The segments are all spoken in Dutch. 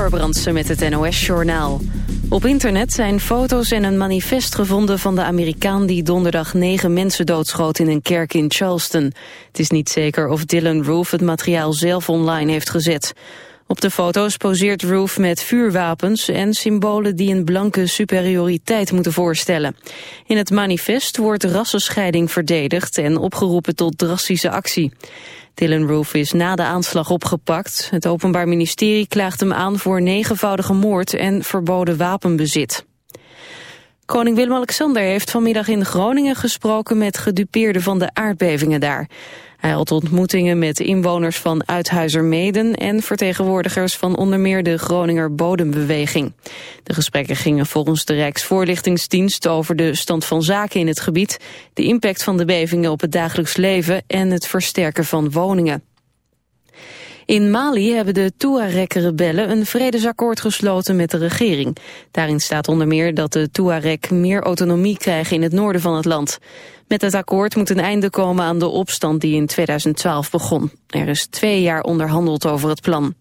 Amber Brandsen met het NOS-journaal. Op internet zijn foto's en een manifest gevonden van de Amerikaan... die donderdag negen mensen doodschoot in een kerk in Charleston. Het is niet zeker of Dylan Roof het materiaal zelf online heeft gezet. Op de foto's poseert Roof met vuurwapens en symbolen die een blanke superioriteit moeten voorstellen. In het manifest wordt rassenscheiding verdedigd en opgeroepen tot drastische actie. Dylan Roof is na de aanslag opgepakt. Het Openbaar Ministerie klaagt hem aan voor negenvoudige moord en verboden wapenbezit. Koning Willem-Alexander heeft vanmiddag in Groningen gesproken met gedupeerden van de aardbevingen daar. Hij had ontmoetingen met inwoners van Uithuizermeden en vertegenwoordigers van onder meer de Groninger Bodembeweging. De gesprekken gingen volgens de Rijksvoorlichtingsdienst over de stand van zaken in het gebied, de impact van de bevingen op het dagelijks leven en het versterken van woningen. In Mali hebben de Tuareg-rebellen een vredesakkoord gesloten met de regering. Daarin staat onder meer dat de Tuareg meer autonomie krijgen in het noorden van het land. Met het akkoord moet een einde komen aan de opstand die in 2012 begon. Er is twee jaar onderhandeld over het plan.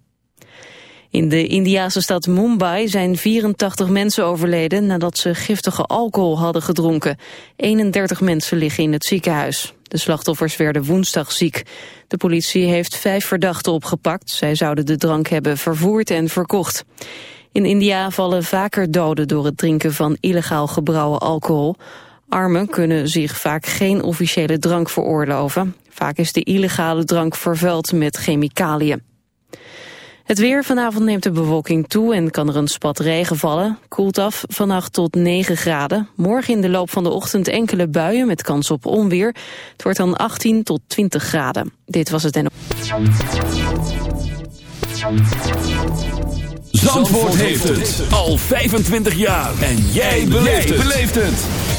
In de Indiase stad Mumbai zijn 84 mensen overleden nadat ze giftige alcohol hadden gedronken. 31 mensen liggen in het ziekenhuis. De slachtoffers werden woensdag ziek. De politie heeft vijf verdachten opgepakt. Zij zouden de drank hebben vervoerd en verkocht. In India vallen vaker doden door het drinken van illegaal gebrouwen alcohol. Armen kunnen zich vaak geen officiële drank veroorloven. Vaak is de illegale drank vervuild met chemicaliën. Het weer vanavond neemt de bewolking toe en kan er een spat regen vallen. Koelt af vannacht tot 9 graden. Morgen in de loop van de ochtend enkele buien met kans op onweer. Het wordt dan 18 tot 20 graden. Dit was het en... Zandvoort heeft het al 25 jaar. En jij beleeft het.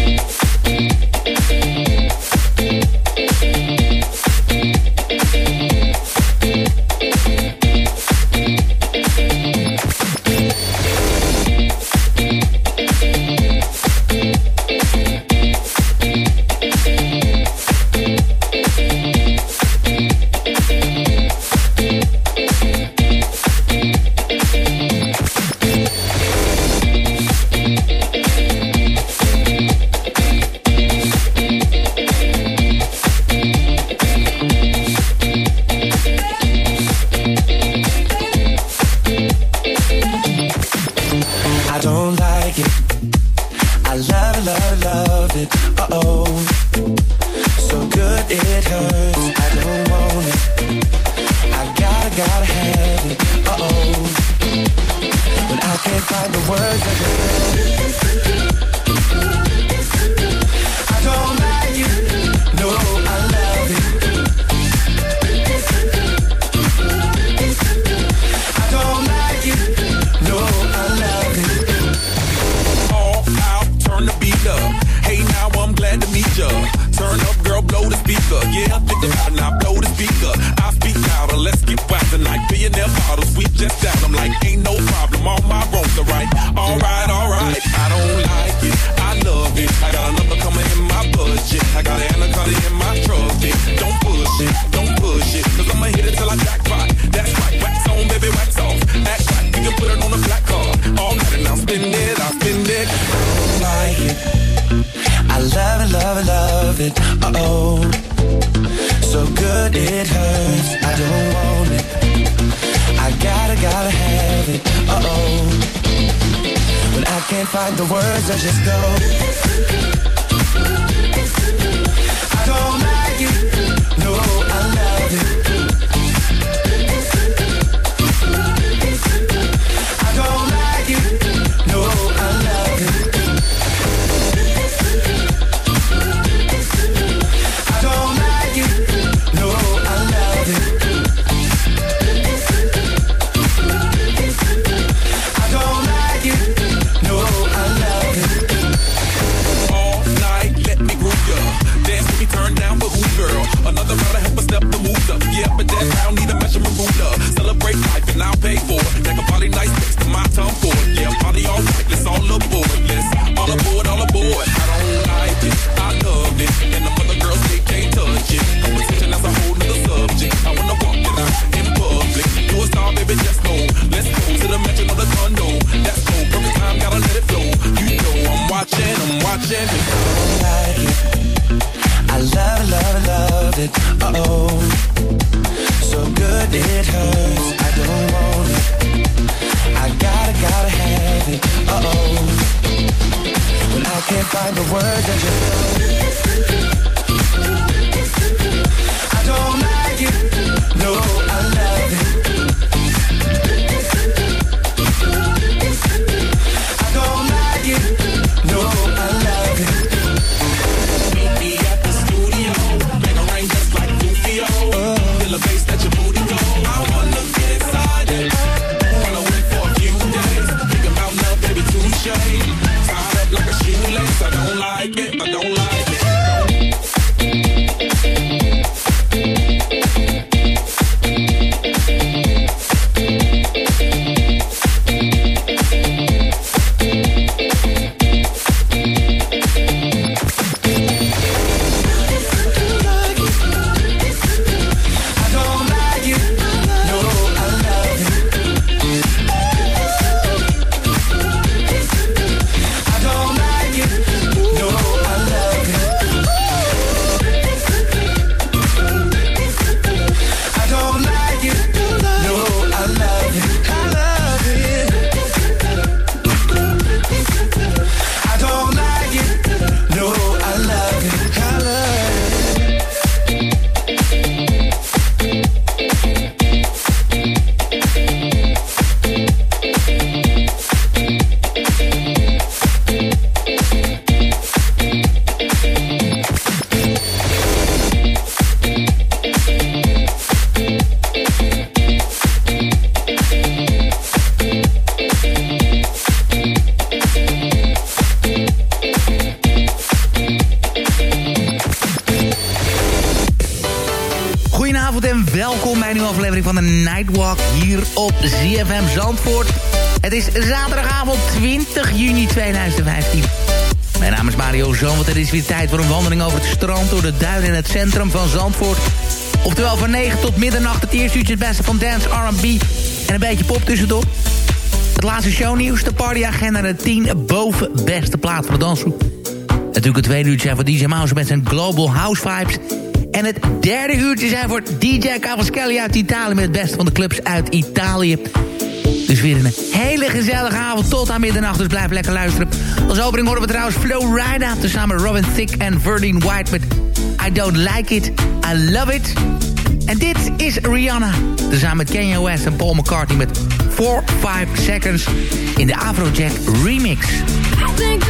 Duiden Duin in het centrum van Zandvoort. Oftewel van 9 tot middernacht het eerste uurtje het beste van dance, R&B en een beetje pop tussendoor. Het laatste shownieuws, de partyagenda de 10 boven beste plaat van de dansgroep. Natuurlijk het tweede uurtje zijn voor DJ Mouse met zijn Global House Vibes. En het derde uurtje zijn voor DJ Cavaschelli uit Italië... met het beste van de clubs uit Italië. Dus weer een hele gezellige avond tot aan middernacht. Dus blijf lekker luisteren. Als opening horen we trouwens Flow Rida... tezamen Robin Thicke en Verdine White met I Don't Like It, I Love It. En dit is Rihanna, samen met Kanye West en Paul McCartney... met 4, 5 Seconds in de Afrojack Remix. Think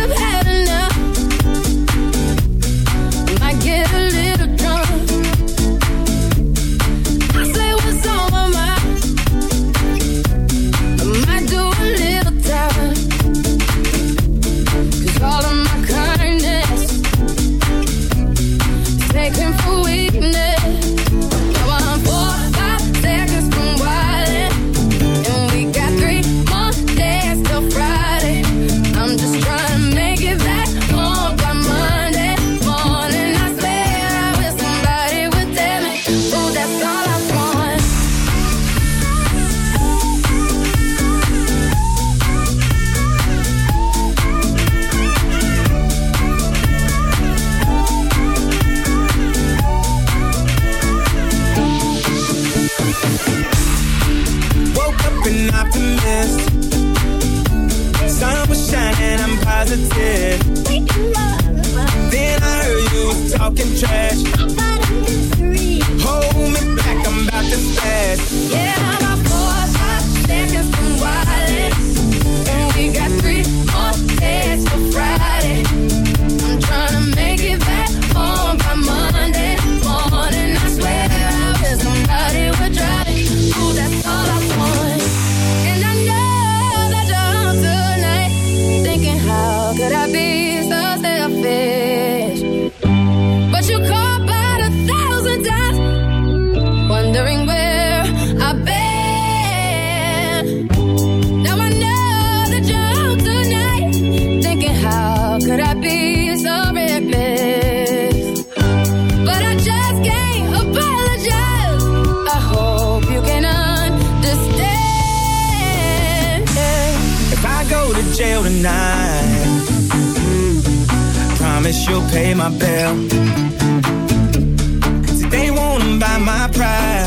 jail tonight. Promise you'll pay my bill. Cause they wanna buy my pride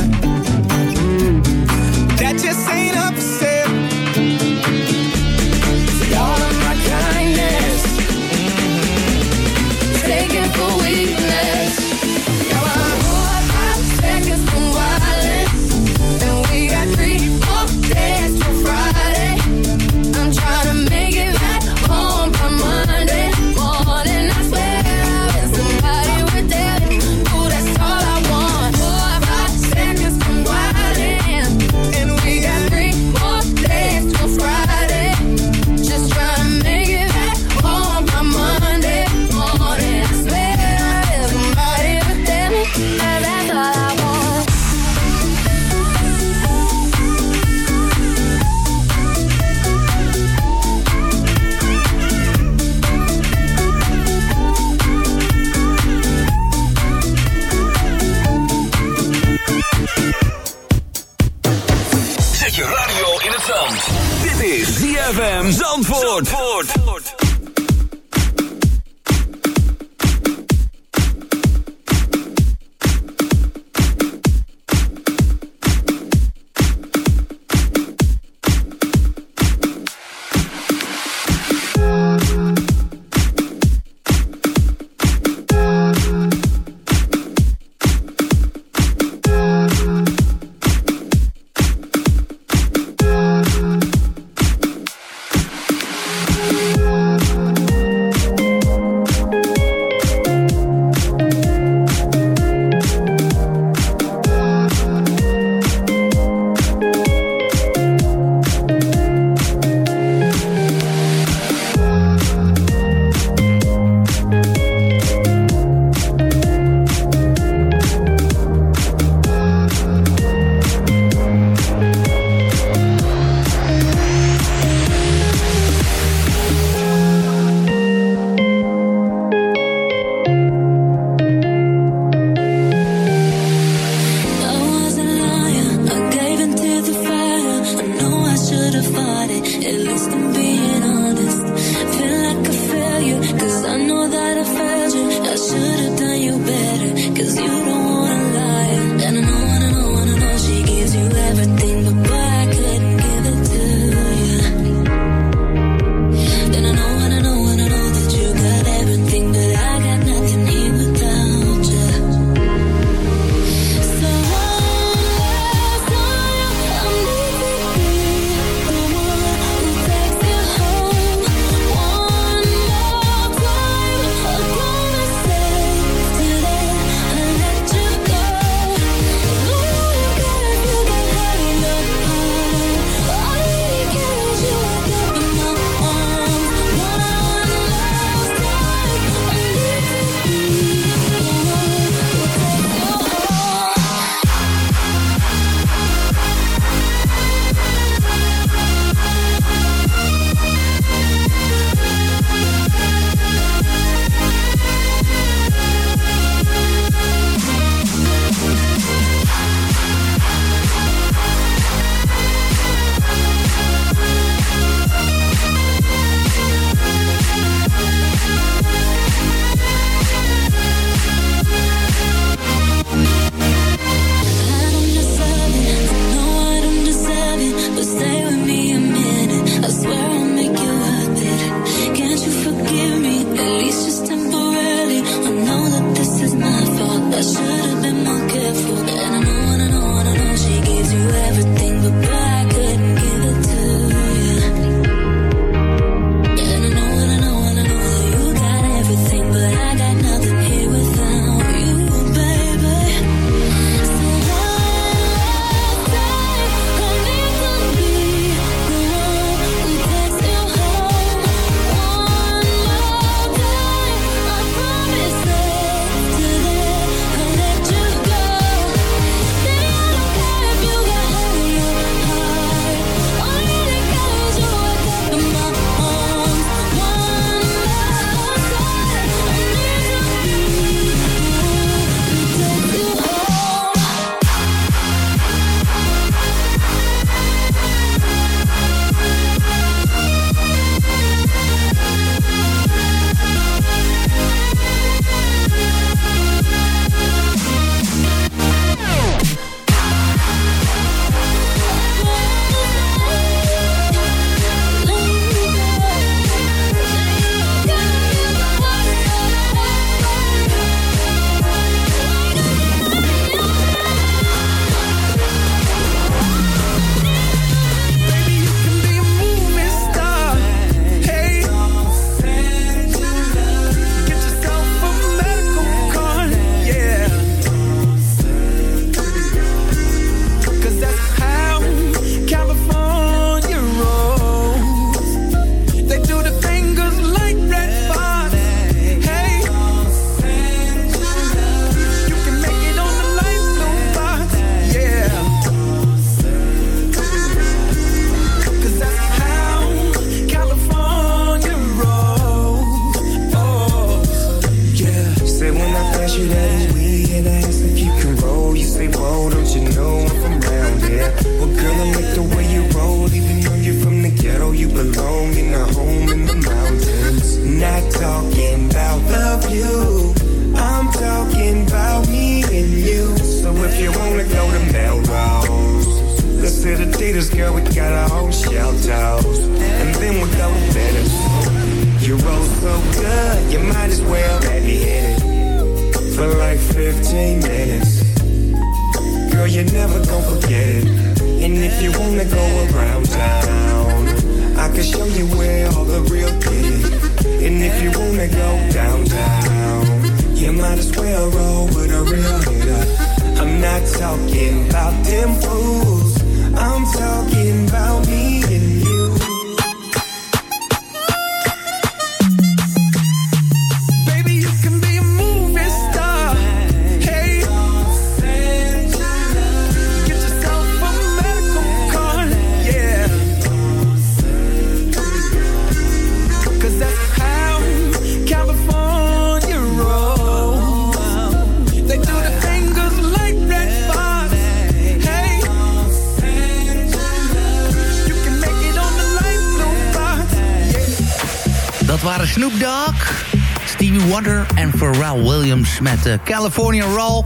waren Snoop Dogg, Stevie Wonder en Pharrell Williams met uh, California Roll.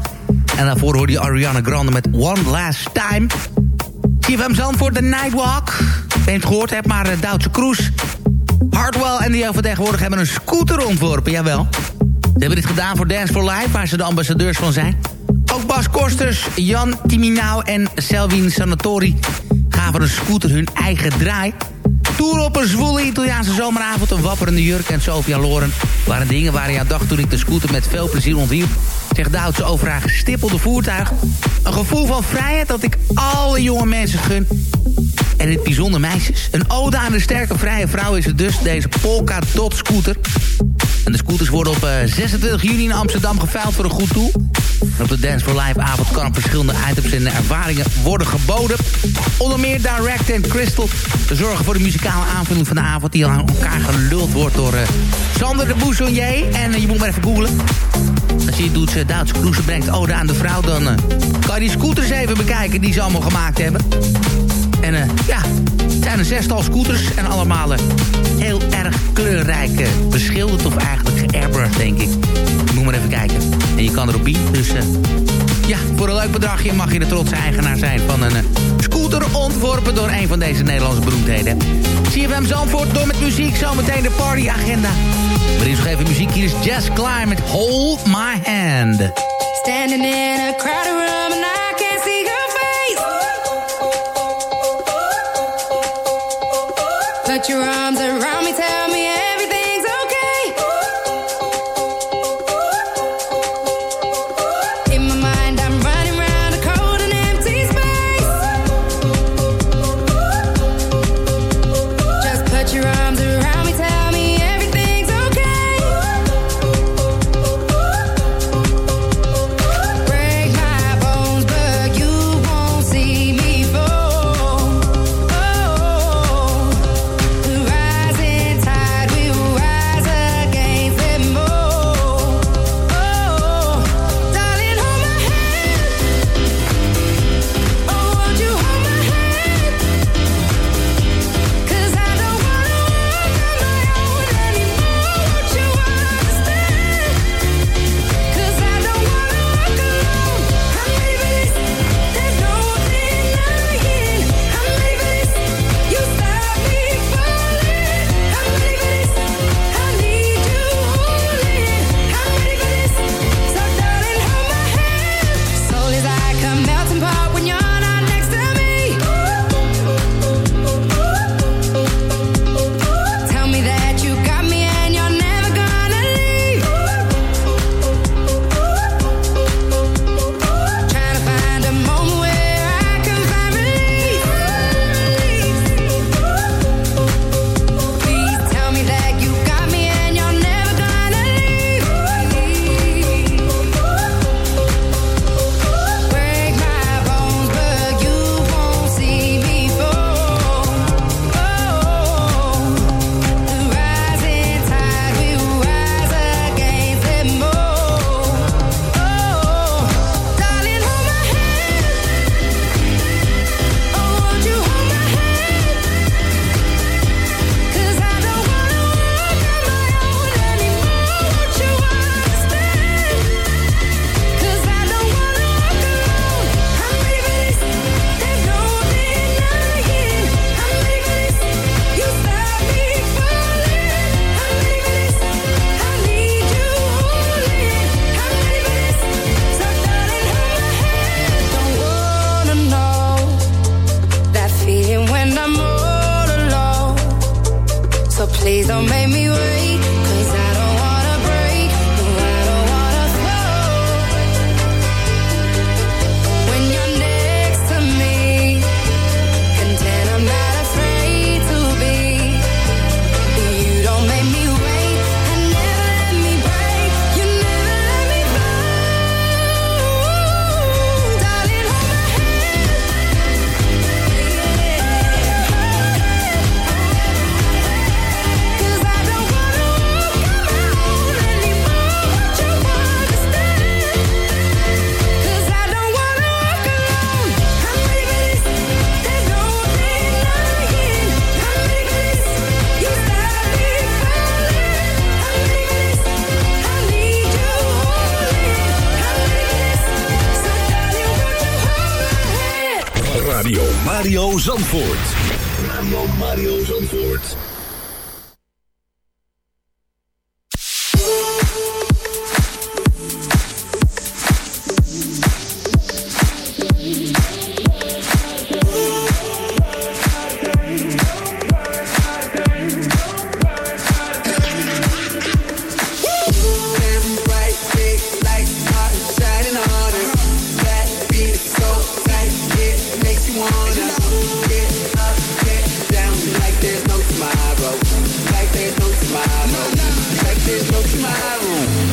En daarvoor hoorde je Ariana Grande met One Last Time. CFM Zandvoort, de Nightwalk. Je het gehoord hebt, maar uh, Duitse Cruise. Hardwell en die tegenwoordig hebben een scooter ontworpen, jawel. Ze hebben dit gedaan voor Dance for Life, waar ze de ambassadeurs van zijn. Ook Bas Kosters, Jan Timinau en Selvin Sanatori... gaven een scooter hun eigen draai... Tour op een zwoele Italiaanse zomeravond, een wapperende jurk en Sofia Loren... waren dingen waar je aan dacht toen ik de scooter met veel plezier ontwierp. Zegt Duitse over haar gestippelde voertuig. Een gevoel van vrijheid dat ik alle jonge mensen gun. En het bijzonder meisjes. Een ode aan de sterke vrije vrouw is het dus, deze Polka Dot scooter. En de scooters worden op eh, 26 juni in Amsterdam geveild voor een goed doel. Op de Dance for Life avond kan verschillende items en ervaringen worden geboden. Onder meer Direct en Crystal zorgen voor de muzikale aanvulling van de avond... die al aan elkaar geluld wordt door eh, Sander de Boussonnier. En eh, je moet maar even googlen. Als je doet, uh, Duitse Cruise brengt ode aan de vrouw... dan eh, kan je die scooters even bekijken die ze allemaal gemaakt hebben. En eh, ja, het zijn een zestal scooters en allemaal eh, heel erg kleurrijk eh, beschilderd of eigenlijk geairbrushed, denk ik. Maar even kijken. En je kan erop bieden, dus eh, ja, voor een leuk bedragje mag je de trotse eigenaar zijn van een eh, scooter ontworpen door een van deze Nederlandse beroemdheden. CFM Zandvoort door met muziek, zometeen de partyagenda. Maar eerst nog even muziek, hier is Jazz Climb met Hold My Hand. Standing in a and I can't see face. Zandvoort. tomorrow. Like there's no tomorrow.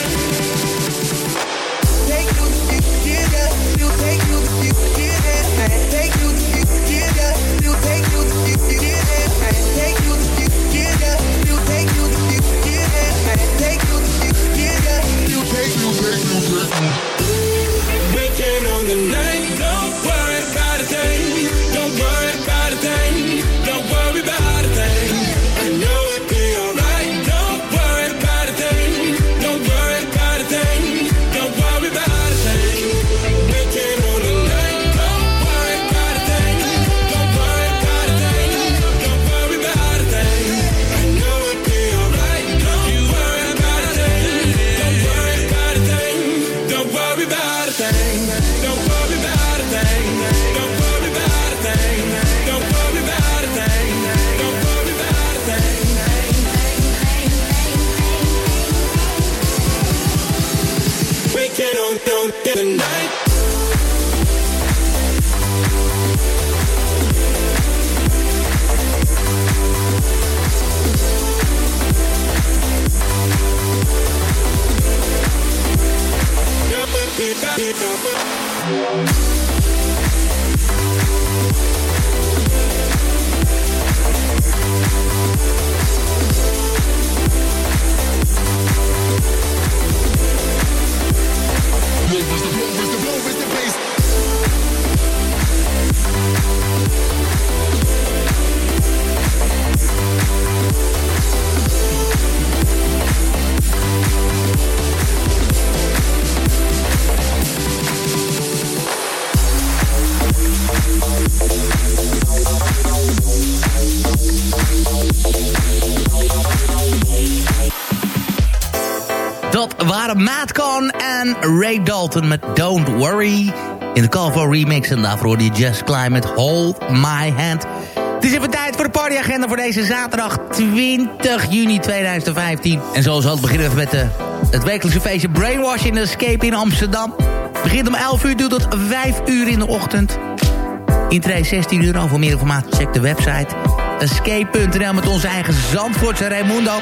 Take you to get you, take you to get it, take you to Ray Dalton met Don't Worry. In de Call for Remix. En daarvoor die Just Climb met Hold My Hand. Het is even tijd voor de partyagenda voor deze zaterdag 20 juni 2015. En zoals altijd beginnen we met de, het wekelijkse feestje Brainwash in Escape in Amsterdam. Begint om 11 uur, doet tot 5 uur in de ochtend. Intree 16 euro. Voor meer informatie check de website escape.nl met onze eigen Zandvoortse Raimundo.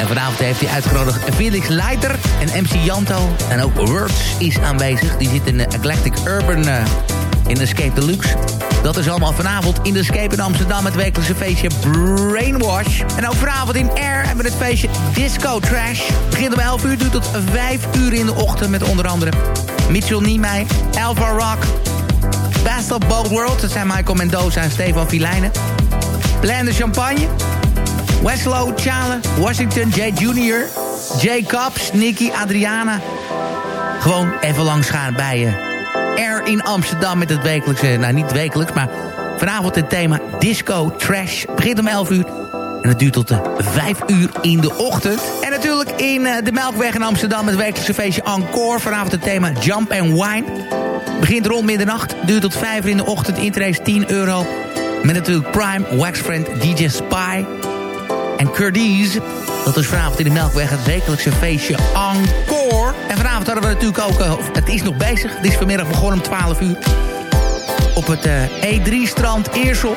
En vanavond heeft hij uitgenodigd Felix Leiter en MC Janto. En ook Words is aanwezig. Die zit in de Eclectic Urban uh, in Escape Deluxe. Dat is allemaal vanavond in de Escape in Amsterdam... het wekelijkse feestje Brainwash. En ook vanavond in Air hebben we het feestje Disco Trash. Begint om 11 uur, duurt tot 5 uur in de ochtend... met onder andere Mitchell Niemeyer, Alva Rock... Best of Both Worlds, dat zijn Michael Mendoza en Stefan Filijnen. Plan de Champagne. Weslow, Chale, Washington, Jay Jr., Jay Cobbs, Nicky, Adriana. Gewoon even langs gaan bij je. Air in Amsterdam met het wekelijkse... Nou, niet wekelijks, maar vanavond het thema Disco Trash. Begint om 11 uur. En het duurt tot de 5 uur in de ochtend. En natuurlijk in de Melkweg in Amsterdam... het wekelijkse feestje Encore. Vanavond het thema Jump and Wine. Begint rond middernacht. Duurt tot 5 uur in de ochtend. Interesse 10 euro. Met natuurlijk Prime, Waxfriend, DJ Spy en Curdies. Dat is vanavond in de Melkweg het wekelijkse feestje Encore. En vanavond hadden we natuurlijk ook... Uh, het is nog bezig. Het is vanmiddag begonnen om 12 uur. Op het uh, E3-strand Eersel.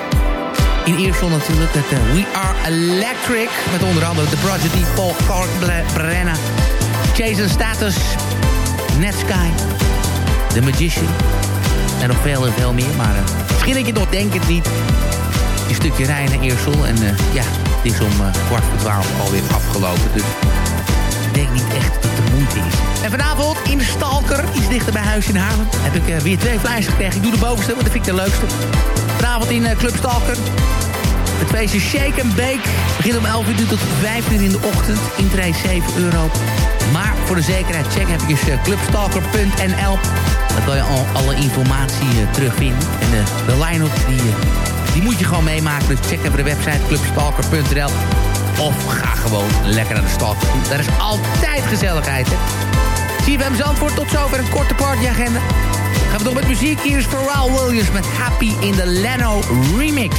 In Eersel natuurlijk het uh, We Are Electric. Met onder andere de Prodigy, Paul Kalkbrenna, Jason Status, Netsky, The Magician... En nog veel en veel meer, maar misschien dat je nog denkt het niet. Een stukje rijden naar Eersel en ja, het is om uh, kwart voor twaalf alweer afgelopen. Dus ik denk niet echt dat het moeite is. En vanavond in Stalker, iets dichter bij huis in Haarlem, heb ik weer twee flyers gekregen. Ik doe de bovenste, want dat vind ik de leukste. Vanavond in Club Stalker. Het feestje Shake and Bake begint om 11 uur tot 5 uur in de ochtend. Intree 7 euro. Maar voor de zekerheid check even clubstalker.nl. Daar kan je al alle informatie terugvinden. En de line-up die, die moet je gewoon meemaken. Dus check even de website clubstalker.nl. Of ga gewoon lekker naar de stalker toe. Daar is altijd gezelligheid, hè. CFM Zandvoort, tot zover een korte partyagenda. Gaan we door met muziek. Hier is Pharrell Williams met Happy in de Leno remix.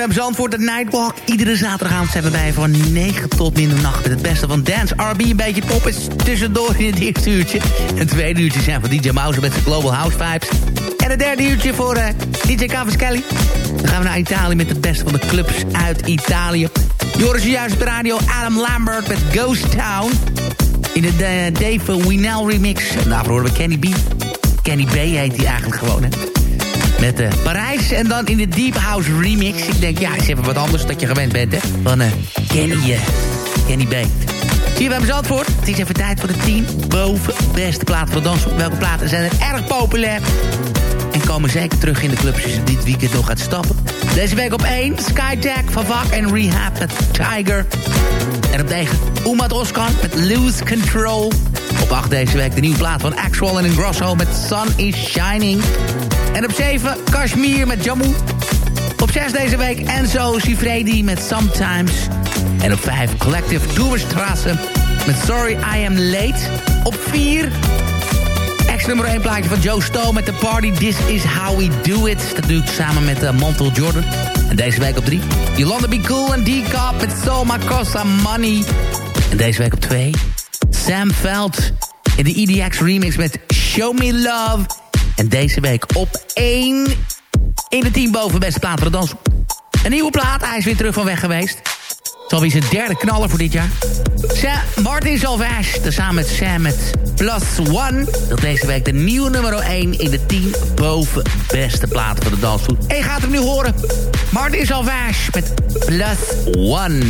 CFM Zandvoort, de Nightwalk. Iedere zaterdagavond zijn we bij van 9 tot middernacht... met het beste van dance, R&B, een beetje pop is tussendoor in het eerste uurtje. En het tweede uurtje zijn van DJ Mouse met zijn Global House Vibes. En het derde uurtje voor uh, DJ Cavaschelli. Dan gaan we naar Italië met het beste van de clubs uit Italië. Joris juist op de radio Adam Lambert met Ghost Town. In de uh, Dave Winnell remix. Daarvoor horen we Kenny B. Kenny B heet hij eigenlijk gewoon, hè. Met uh, Parijs en dan in de Deep House remix. Ik denk, ja, is even wat anders dat je gewend bent, hè. Van uh, Kenny, uh, Kenny B. Zie je bij mijn antwoord? Het is even tijd voor de 10 boven beste platen de dans. Welke platen zijn er erg populair? En komen zeker terug in de clubs je dit weekend nog gaat stappen. Deze week op 1, Skyjack, Vavak en Rehab met Tiger. En op 9, Umad Oskan met Lose Control. Op 8 deze week de nieuwe plaat van Axwell en Grosso met Sun is Shining. En op 7, Kashmir met Jammu. Op 6 deze week Enzo Sifredi met Sometimes. En op 5, Collective Tourstrasse met Sorry I Am Late. Op 4, ex nummer 1 plaatje van Joe Stowe met The Party This Is How We Do It. Dat doe ik samen met uh, Montel Jordan. En deze week op 3, Yolanda Be Cool en D-Cop met So Cosa Money. En deze week op 2, Sam Veld in de EDX remix met Show Me Love. En deze week op 1 in de team boven beste plaat voor de dans. Een nieuwe plaat, hij is weer terug van weg geweest. Het is zijn derde knaller voor dit jaar. Sam, Martin Salvage, tezamen met Sam met Plus One. Dat deze week de nieuwe nummer 1 in de team boven beste platen voor de dansvoet. En je gaat hem nu horen. Martin Salvage met Plus One.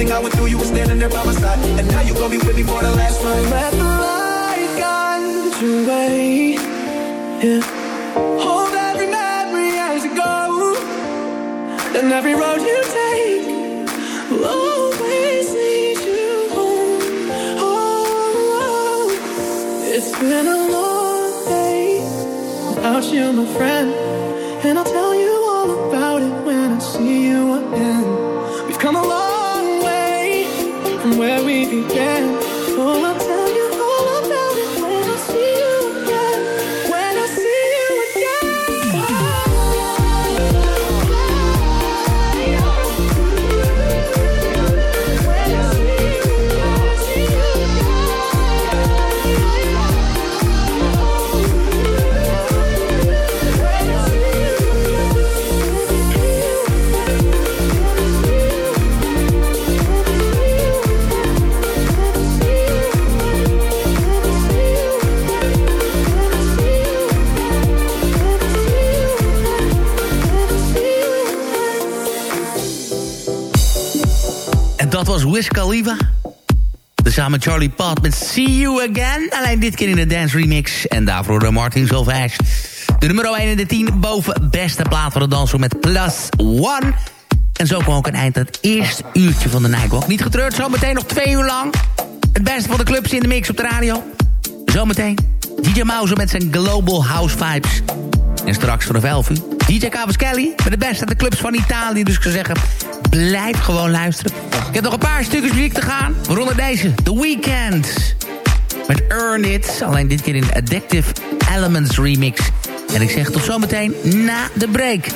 Everything I went through, you were standing there by my side. And now you're gonna be with me for the last ride. Let the light guide your way. Yeah. Hold every memory as you go. And every road you take will always lead you home. Oh, oh, oh. it's been a long day without you, my friend. dat was Wiz Khalifa. Samen Charlie Pat met See You Again. Alleen dit keer in de dance remix. En daarvoor de Martin Solveig. De nummer 1 in de 10 boven beste plaat van de dansroom met Plus One. En zo kwam ook een eind aan het eerste uurtje van de Nightwalk. Niet getreurd, zometeen nog twee uur lang. Het beste van de clubs in de mix op de radio. Zometeen DJ Mouse met zijn Global House Vibes. En straks voor 11 uur DJ Cavaschelli met de beste van de clubs van Italië. Dus ik zou zeggen, blijf gewoon luisteren. Ik heb nog een paar stukjes muziek te gaan. Waaronder deze, The Weeknd. Met Earn It, alleen dit keer in Addictive Elements remix. En ik zeg tot zometeen na de break.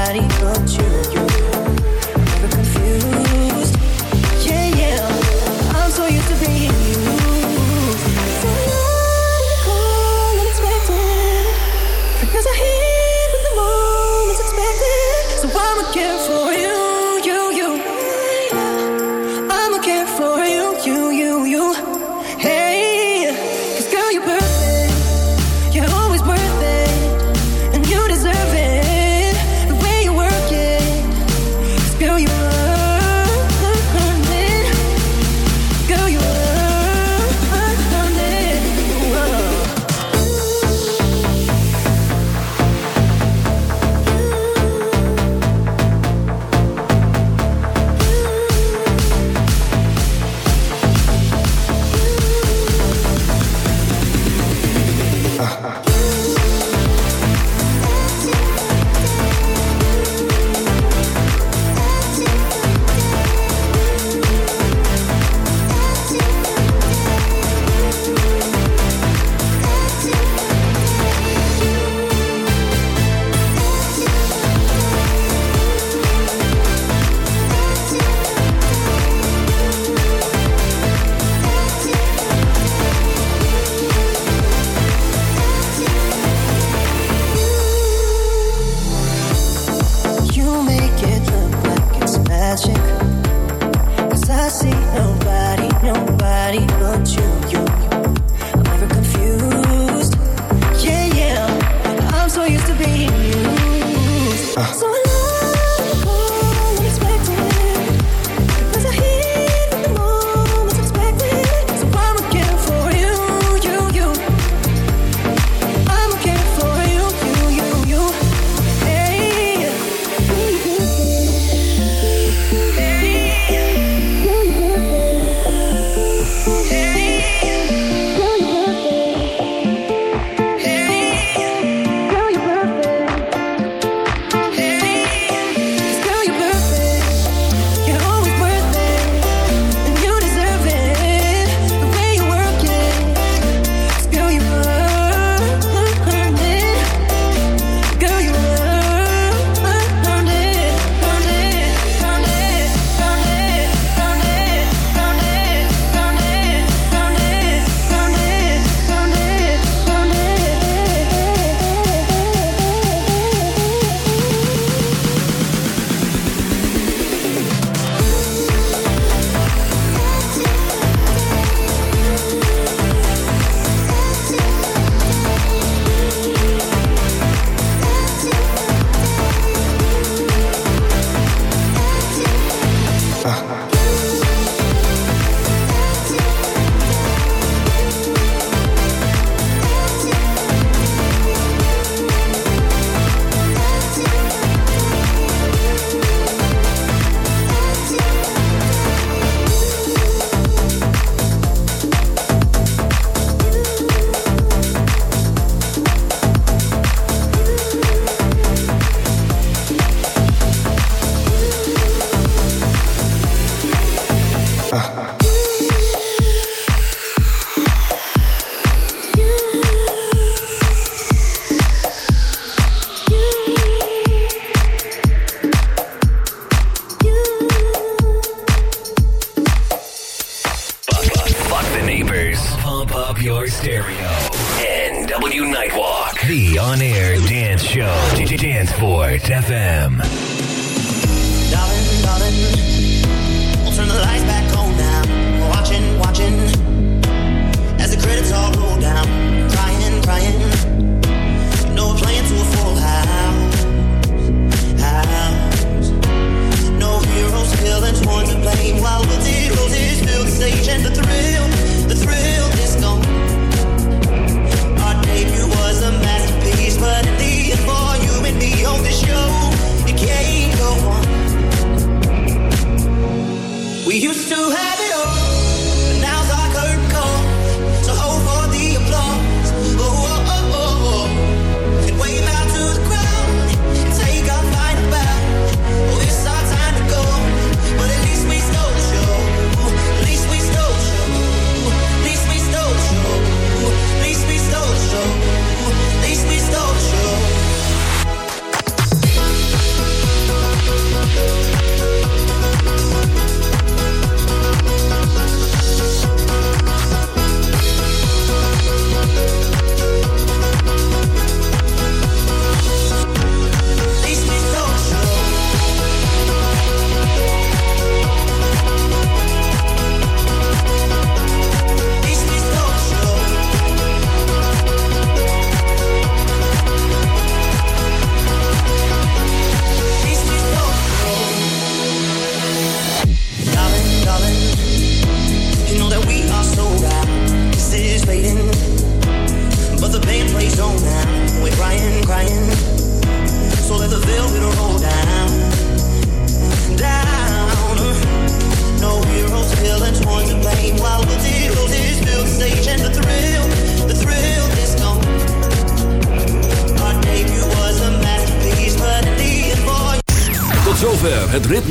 nobody but you.